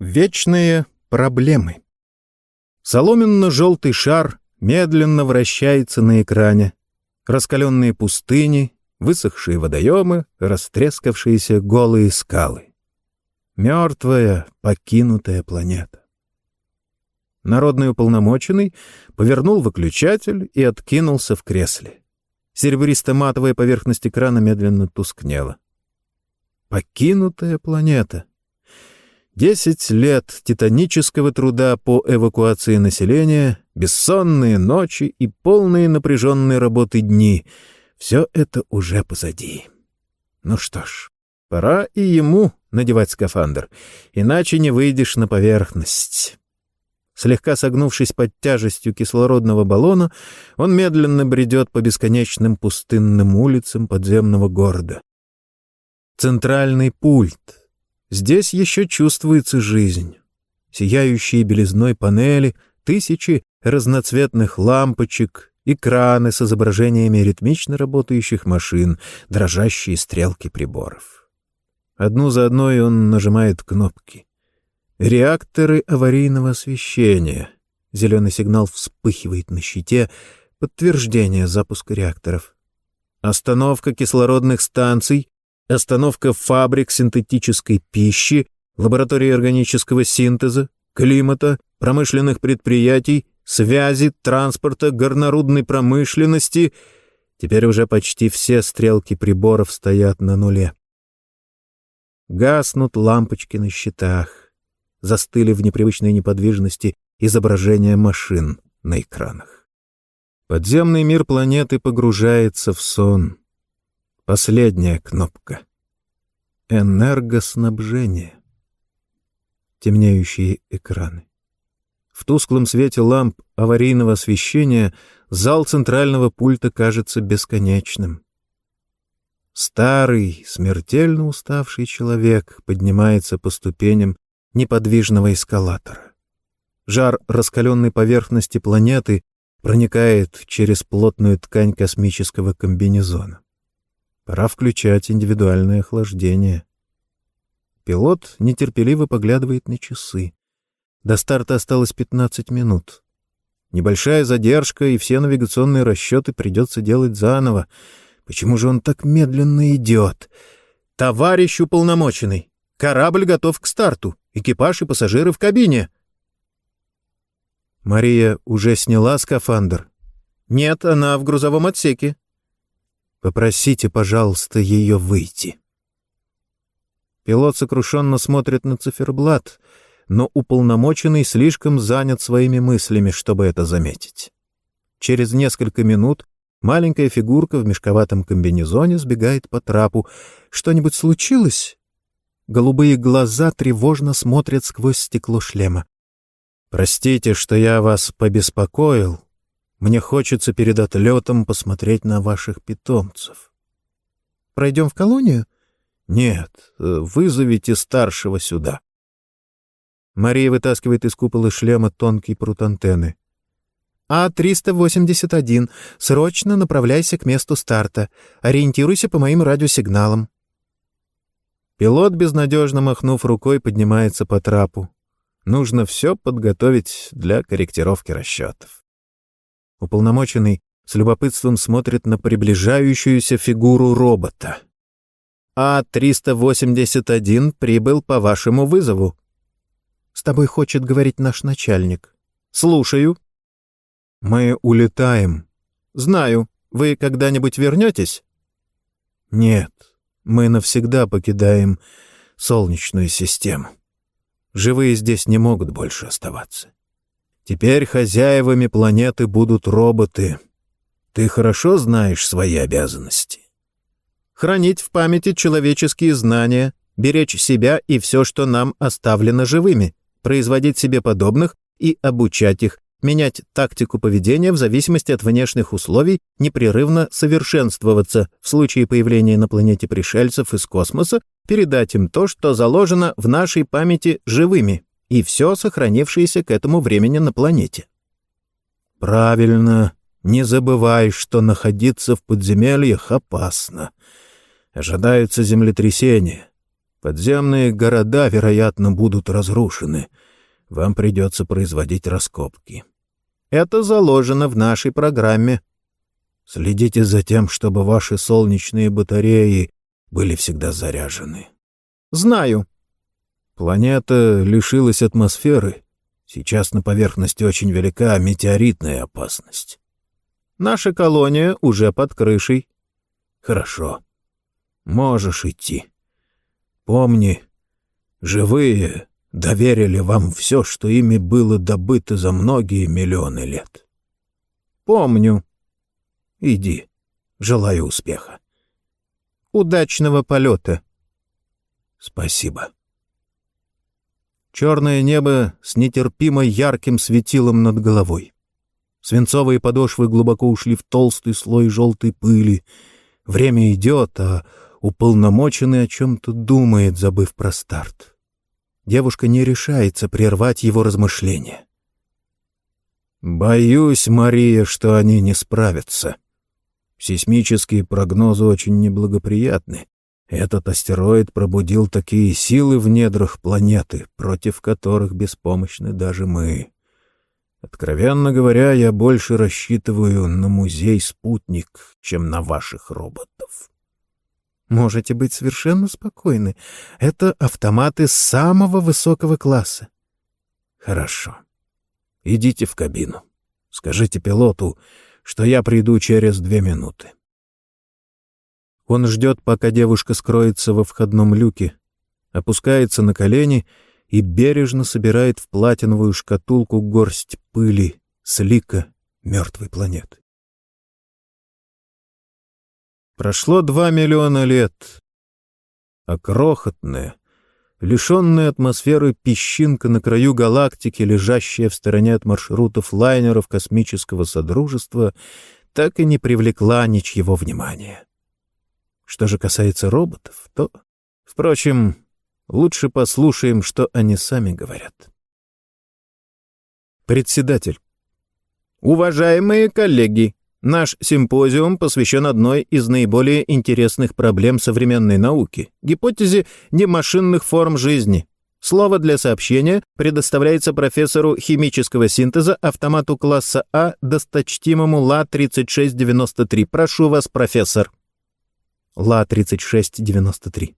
Вечные проблемы. Соломенно-желтый шар медленно вращается на экране. Раскаленные пустыни, высохшие водоемы, растрескавшиеся голые скалы. Мертвая, покинутая планета. Народный уполномоченный повернул выключатель и откинулся в кресле. Серебристо-матовая поверхность экрана медленно тускнела. Покинутая планета. Десять лет титанического труда по эвакуации населения, бессонные ночи и полные напряженной работы дни — все это уже позади. Ну что ж, пора и ему надевать скафандр, иначе не выйдешь на поверхность. Слегка согнувшись под тяжестью кислородного баллона, он медленно бредет по бесконечным пустынным улицам подземного города. Центральный пульт — Здесь еще чувствуется жизнь. Сияющие белизной панели, тысячи разноцветных лампочек, экраны с изображениями ритмично работающих машин, дрожащие стрелки приборов. Одну за одной он нажимает кнопки. Реакторы аварийного освещения. Зеленый сигнал вспыхивает на щите, подтверждение запуска реакторов. Остановка кислородных станций, остановка фабрик синтетической пищи, лаборатории органического синтеза, климата, промышленных предприятий, связи, транспорта, горнорудной промышленности. Теперь уже почти все стрелки приборов стоят на нуле. Гаснут лампочки на щитах. Застыли в непривычной неподвижности изображения машин на экранах. Подземный мир планеты погружается в сон — Последняя кнопка. Энергоснабжение. Темнеющие экраны. В тусклом свете ламп аварийного освещения зал центрального пульта кажется бесконечным. Старый, смертельно уставший человек поднимается по ступеням неподвижного эскалатора. Жар раскаленной поверхности планеты проникает через плотную ткань космического комбинезона. Пора включать индивидуальное охлаждение. Пилот нетерпеливо поглядывает на часы. До старта осталось 15 минут. Небольшая задержка, и все навигационные расчеты придется делать заново. Почему же он так медленно идет? «Товарищ уполномоченный! Корабль готов к старту! Экипаж и пассажиры в кабине!» Мария уже сняла скафандр. «Нет, она в грузовом отсеке. Попросите, пожалуйста, ее выйти. Пилот сокрушенно смотрит на циферблат, но уполномоченный слишком занят своими мыслями, чтобы это заметить. Через несколько минут маленькая фигурка в мешковатом комбинезоне сбегает по трапу. Что-нибудь случилось? Голубые глаза тревожно смотрят сквозь стекло шлема. «Простите, что я вас побеспокоил», мне хочется перед отлетом посмотреть на ваших питомцев. Пройдем в колонию? Нет, э, вызовите старшего сюда. Мария вытаскивает из купола шлема тонкий прут антенны. А-381, срочно направляйся к месту старта. Ориентируйся по моим радиосигналам. Пилот, безнадежно махнув рукой, поднимается по трапу. Нужно все подготовить для корректировки расчетов. Уполномоченный с любопытством смотрит на приближающуюся фигуру робота. «А-381 прибыл по вашему вызову». «С тобой хочет говорить наш начальник». «Слушаю». «Мы улетаем». «Знаю. Вы когда-нибудь вернетесь?» «Нет, мы навсегда покидаем Солнечную систему. Живые здесь не могут больше оставаться. Теперь хозяевами планеты будут роботы. Ты хорошо знаешь свои обязанности. Хранить в памяти человеческие знания, беречь себя и все, что нам оставлено живыми, производить себе подобных и обучать их, менять тактику поведения в зависимости от внешних условий, непрерывно совершенствоваться, в случае появления на планете пришельцев из космоса, передать им то, что заложено в нашей памяти живыми и все сохранившееся к этому времени на планете. Правильно, не забывай, что находиться в подземельях опасно. Ожидаются землетрясения. Подземные города, вероятно, будут разрушены. Вам придется производить раскопки. Это заложено в нашей программе. Следите за тем, чтобы ваши солнечные батареи были всегда заряжены. Знаю. Планета лишилась атмосферы. Сейчас на поверхности очень велика метеоритная опасность. Наша колония уже под крышей. Хорошо. Можешь идти. Помни, живые доверили вам все, что ими было добыто за многие миллионы лет. Помню. Иди. Желаю успеха. Удачного полета. Спасибо. Черное небо с нетерпимо ярким светилом над головой. Свинцовые подошвы глубоко ушли в толстый слой желтой пыли. Время идет, а уполномоченный о чем-то думает, забыв про старт. Девушка не решается прервать его размышления. «Боюсь, Мария, что они не справятся. Сейсмические прогнозы очень неблагоприятны. Этот астероид пробудил такие силы в недрах планеты, против которых беспомощны даже мы. Откровенно говоря, я больше рассчитываю на музей-спутник, чем на ваших роботов. Можете быть совершенно спокойны. Это автоматы самого высокого класса. Хорошо. Идите в кабину. Скажите пилоту, что я приду через две минуты. Он ждет, пока девушка скроется во входном люке, опускается на колени и бережно собирает в платиновую шкатулку горсть пыли с лика мертвой планеты. Прошло два миллиона лет, а крохотная, лишенная атмосферы песчинка на краю галактики, лежащая в стороне от маршрутов лайнеров космического содружества, так и не привлекла ничьего внимания. Что же касается роботов, то... Впрочем, лучше послушаем, что они сами говорят. Председатель. Уважаемые коллеги, Наш симпозиум посвящен одной из наиболее интересных проблем современной науки — гипотезе немашинных форм жизни. Слово для сообщения предоставляется профессору химического синтеза автомату класса А, досточтимому ЛА-3693. Прошу вас, профессор. ЛА-3693.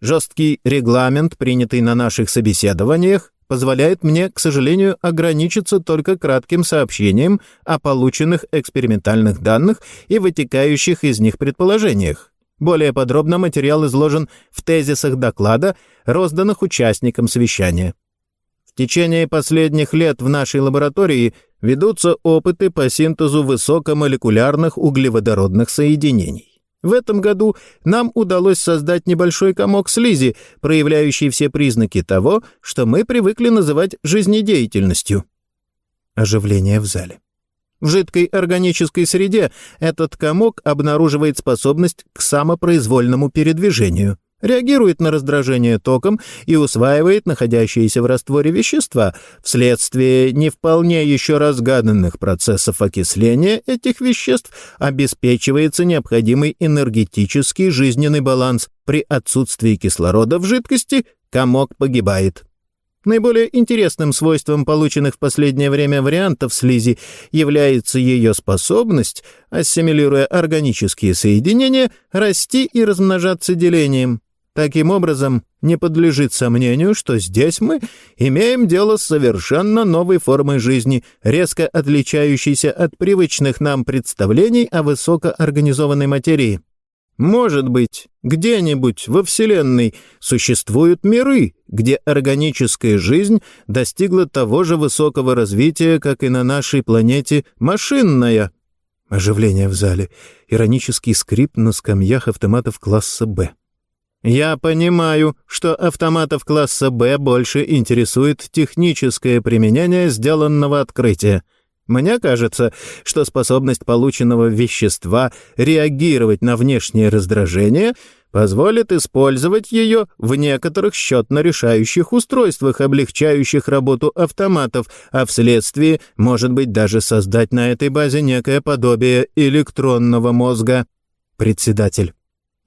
Жесткий регламент, принятый на наших собеседованиях, позволяет мне, к сожалению, ограничиться только кратким сообщением о полученных экспериментальных данных и вытекающих из них предположениях. Более подробно материал изложен в тезисах доклада, розданных участникам совещания. В течение последних лет в нашей лаборатории ведутся опыты по синтезу высокомолекулярных углеводородных соединений. В этом году нам удалось создать небольшой комок слизи, проявляющий все признаки того, что мы привыкли называть жизнедеятельностью. Оживление в зале. В жидкой органической среде этот комок обнаруживает способность к самопроизвольному передвижению — реагирует на раздражение током и усваивает находящиеся в растворе вещества. Вследствие не вполне еще разгаданных процессов окисления этих веществ обеспечивается необходимый энергетический жизненный баланс. При отсутствии кислорода в жидкости комок погибает. Наиболее интересным свойством полученных в последнее время вариантов слизи является ее способность, ассимилируя органические соединения, расти и размножаться делением. Таким образом, не подлежит сомнению, что здесь мы имеем дело с совершенно новой формой жизни, резко отличающейся от привычных нам представлений о высокоорганизованной материи. Может быть, где-нибудь во Вселенной существуют миры, где органическая жизнь достигла того же высокого развития, как и на нашей планете машинная. Оживление в зале, иронический скрип на скамьях автоматов класса «Б». Я понимаю, что автоматов класса «Б» больше интересует техническое применение сделанного открытия. Мне кажется, что способность полученного вещества реагировать на внешнее раздражение позволит использовать ее в некоторых счетно-решающих устройствах, облегчающих работу автоматов, а вследствие, может быть, даже создать на этой базе некое подобие электронного мозга. Председатель.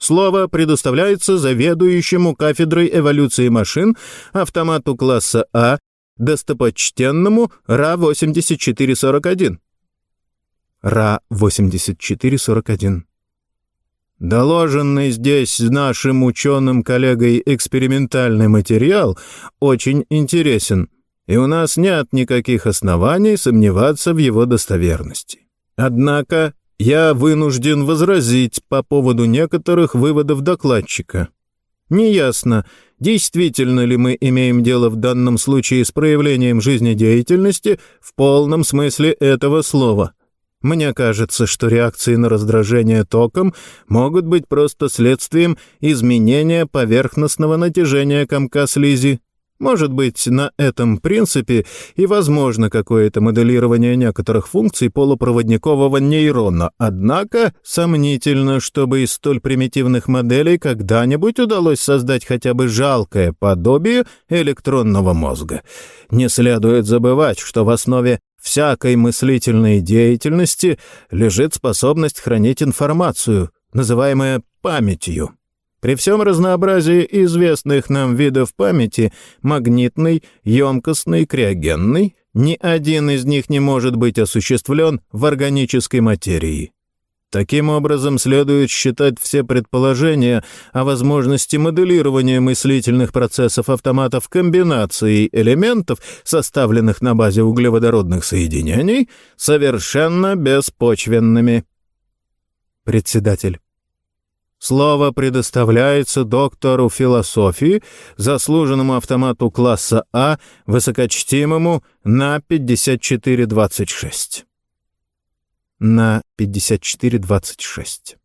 Слово предоставляется заведующему кафедрой эволюции машин автомату класса А, достопочтенному РА-8441. РА-8441. Доложенный здесь нашим ученым-коллегой экспериментальный материал очень интересен, и у нас нет никаких оснований сомневаться в его достоверности. Однако я вынужден возразить по поводу некоторых выводов докладчика. Неясно, действительно ли мы имеем дело в данном случае с проявлением жизнедеятельности в полном смысле этого слова. Мне кажется, что реакции на раздражение током могут быть просто следствием изменения поверхностного натяжения комка слизи, может быть, на этом принципе и возможно какое-то моделирование некоторых функций полупроводникового нейрона, однако сомнительно, чтобы из столь примитивных моделей когда-нибудь удалось создать хотя бы жалкое подобие электронного мозга. Не следует забывать, что в основе всякой мыслительной деятельности лежит способность хранить информацию, называемая памятью. При всем разнообразии известных нам видов памяти — магнитной, емкостной, криогенной — ни один из них не может быть осуществлен в органической материи. Таким образом, следует считать все предположения о возможности моделирования мыслительных процессов автоматов комбинацией элементов, составленных на базе углеводородных соединений, совершенно беспочвенными. Председатель. Слово предоставляется доктору философии, заслуженному автомату класса А, высокочтимому на 5426. На 5426.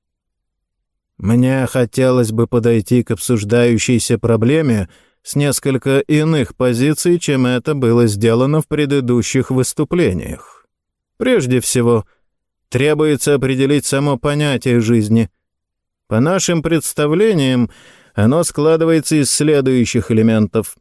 Мне хотелось бы подойти к обсуждающейся проблеме с несколько иных позиций, чем это было сделано в предыдущих выступлениях. Прежде всего, требуется определить само понятие жизни — по нашим представлениям, оно складывается из следующих элементов.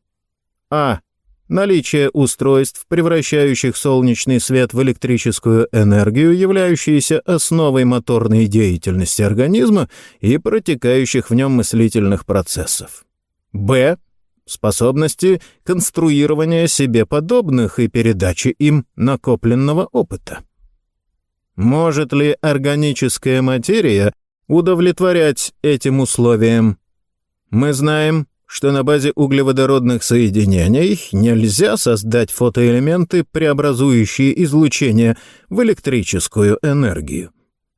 А. Наличие устройств, превращающих солнечный свет в электрическую энергию, являющуюся основой моторной деятельности организма и протекающих в нем мыслительных процессов. Б. Способности конструирования себе подобных и передачи им накопленного опыта. Может ли органическая материя удовлетворять этим условиям. Мы знаем, что на базе углеводородных соединений нельзя создать фотоэлементы, преобразующие излучение в электрическую энергию.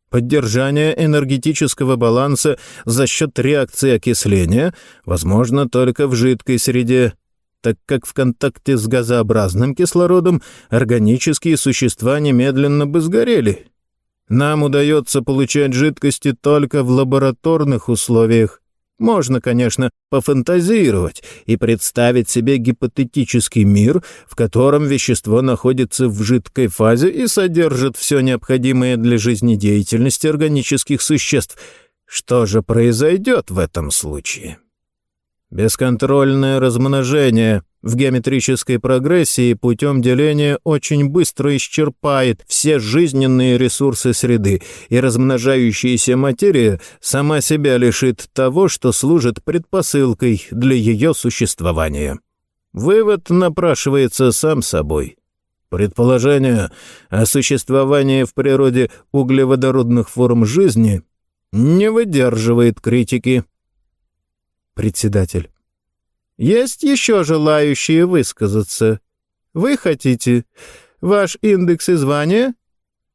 Поддержание энергетического баланса за счет реакции окисления возможно только в жидкой среде, так как в контакте с газообразным кислородом органические существа немедленно бы сгорели, нам удается получать жидкости только в лабораторных условиях. Можно, конечно, пофантазировать и представить себе гипотетический мир, в котором вещество находится в жидкой фазе и содержит все необходимое для жизнедеятельности органических существ. Что же произойдет в этом случае? Бесконтрольное размножение в геометрической прогрессии путем деления очень быстро исчерпает все жизненные ресурсы среды, и размножающаяся материя сама себя лишит того, что служит предпосылкой для ее существования. Вывод напрашивается сам собой. Предположение о существовании в природе углеводородных форм жизни не выдерживает критики. Председатель. Есть еще желающие высказаться? Вы хотите? Ваш индекс и звание?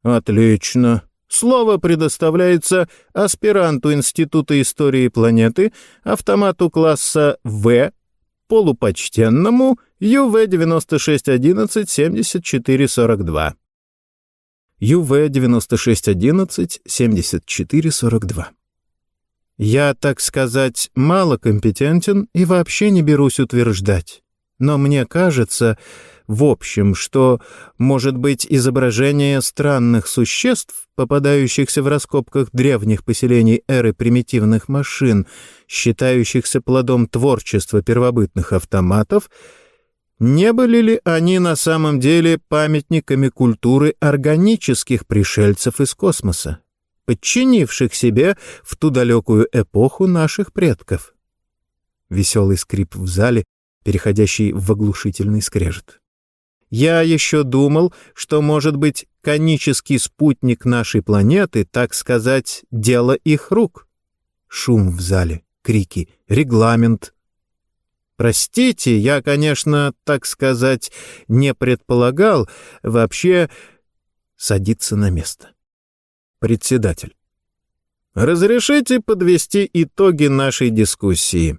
Отлично. Слово предоставляется аспиранту Института истории планеты, автомату класса В, полупочтенному ЮВ-9611-7442. ЮВ-9611-7442. Я, так сказать, мало компетентен и вообще не берусь утверждать. Но мне кажется, в общем, что, может быть, изображение странных существ, попадающихся в раскопках древних поселений эры примитивных машин, считающихся плодом творчества первобытных автоматов, не были ли они на самом деле памятниками культуры органических пришельцев из космоса? Подчинивших себе в ту далекую эпоху наших предков. Веселый скрип в зале, переходящий в оглушительный скрежет. Я еще думал, что, может быть, конический спутник нашей планеты, так сказать, дело их рук. Шум в зале, крики, регламент. Простите, я, конечно, так сказать, не предполагал вообще садиться на место. Председатель. Разрешите подвести итоги нашей дискуссии.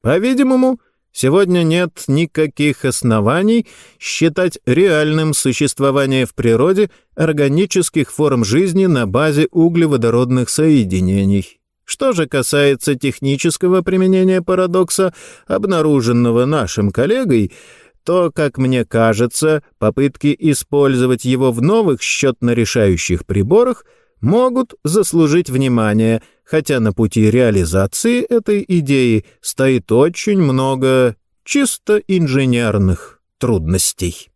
По-видимому, Сегодня нет никаких оснований считать реальным существование в природе органических форм жизни на базе углеводородных соединений. Что же касается технического применения парадокса, обнаруженного нашим коллегой, то, как мне кажется, попытки использовать его в новых счетно-решающих приборах могут заслужить внимание – хотя на пути реализации этой идеи стоит очень много чисто инженерных трудностей.